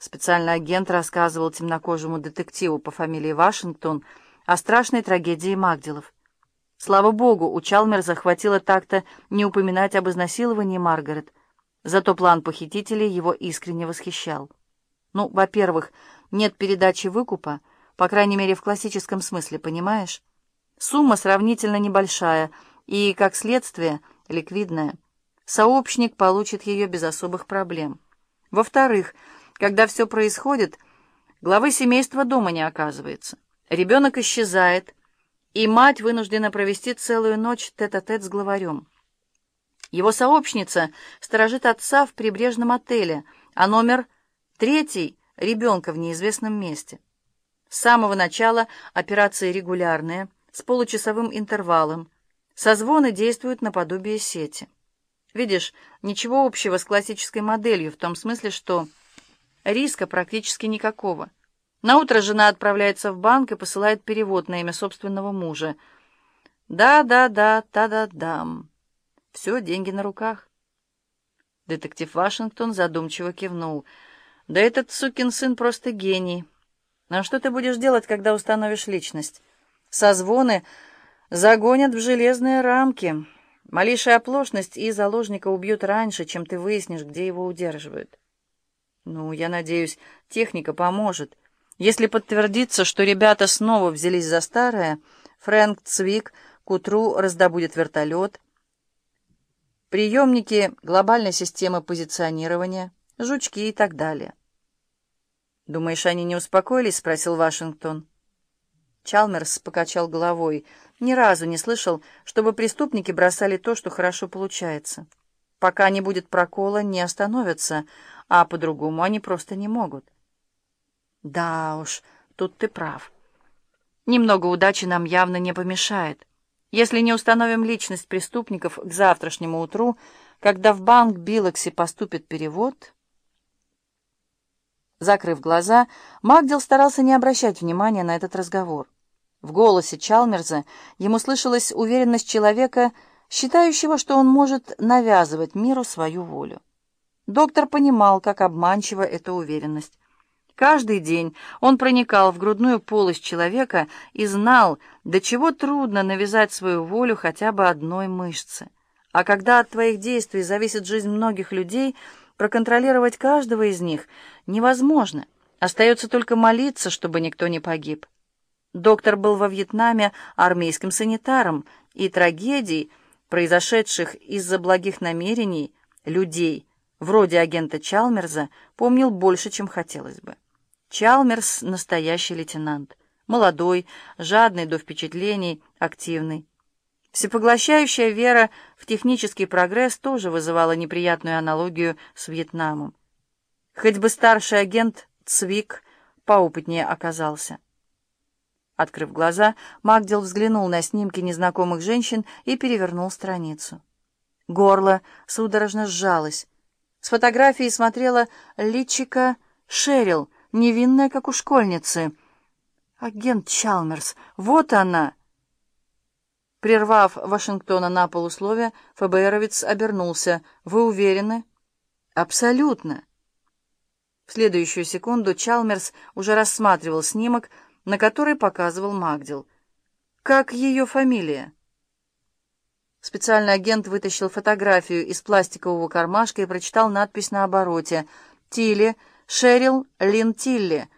Специальный агент рассказывал темнокожему детективу по фамилии Вашингтон о страшной трагедии Магдилов. Слава богу, у Чалмерса хватило так-то не упоминать об изнасиловании Маргарет, зато план похитителей его искренне восхищал. Ну, во-первых, нет передачи выкупа, по крайней мере, в классическом смысле, понимаешь? Сумма сравнительно небольшая и, как следствие, ликвидная. Сообщник получит ее без особых проблем. Во-вторых, когда все происходит, главы семейства дома не оказывается. Ребенок исчезает, и мать вынуждена провести целую ночь тет-а-тет -тет с главарем. Его сообщница сторожит отца в прибрежном отеле, а номер третий — ребенка в неизвестном месте. С самого начала операции регулярные, с получасовым интервалом. Созвоны действуют наподобие сети. Видишь, ничего общего с классической моделью, в том смысле, что Риска практически никакого. Наутро жена отправляется в банк и посылает перевод на имя собственного мужа. Да-да-да, та-да-дам. Все, деньги на руках. Детектив Вашингтон задумчиво кивнул. Да этот сукин сын просто гений. Но что ты будешь делать, когда установишь личность? Созвоны загонят в железные рамки. Малейшая оплошность и заложника убьют раньше, чем ты выяснишь, где его удерживают. Ну, я надеюсь, техника поможет. Если подтвердится, что ребята снова взялись за старое, Фрэнк Цвик к утру раздобудет вертолет, приемники глобальной системы позиционирования, жучки и так далее. «Думаешь, они не успокоились?» — спросил Вашингтон. Чалмерс покачал головой. Ни разу не слышал, чтобы преступники бросали то, что хорошо получается. Пока не будет прокола, не остановятся, а по-другому они просто не могут. Да уж, тут ты прав. Немного удачи нам явно не помешает. Если не установим личность преступников к завтрашнему утру, когда в банк Билокси поступит перевод... Закрыв глаза, Магдил старался не обращать внимания на этот разговор. В голосе Чалмерза ему слышалась уверенность человека, считающего, что он может навязывать миру свою волю. Доктор понимал, как обманчива эта уверенность. Каждый день он проникал в грудную полость человека и знал, до чего трудно навязать свою волю хотя бы одной мышце. А когда от твоих действий зависит жизнь многих людей, проконтролировать каждого из них невозможно. Остается только молиться, чтобы никто не погиб. Доктор был во Вьетнаме армейским санитаром, и трагедий, произошедших из-за благих намерений людей, вроде агента Чалмерза, помнил больше, чем хотелось бы. Чалмерс — настоящий лейтенант. Молодой, жадный до впечатлений, активный. Всепоглощающая вера в технический прогресс тоже вызывала неприятную аналогию с Вьетнамом. Хоть бы старший агент Цвик поопытнее оказался. Открыв глаза, Магдил взглянул на снимки незнакомых женщин и перевернул страницу. Горло судорожно сжалось. С фотографии смотрела личика Шерил, невинная, как у школьницы. «Агент Чалмерс, вот она!» Прервав Вашингтона на полусловие, ФБРовец обернулся. «Вы уверены?» «Абсолютно!» В следующую секунду Чалмерс уже рассматривал снимок, на который показывал Магдил. «Как ее фамилия?» Специальный агент вытащил фотографию из пластикового кармашка и прочитал надпись на обороте. «Тилли, Шерил Лин Тилли»,